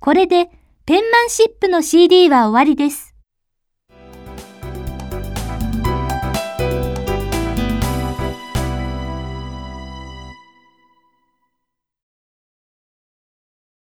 これでペンマンシップの CD は終わりです。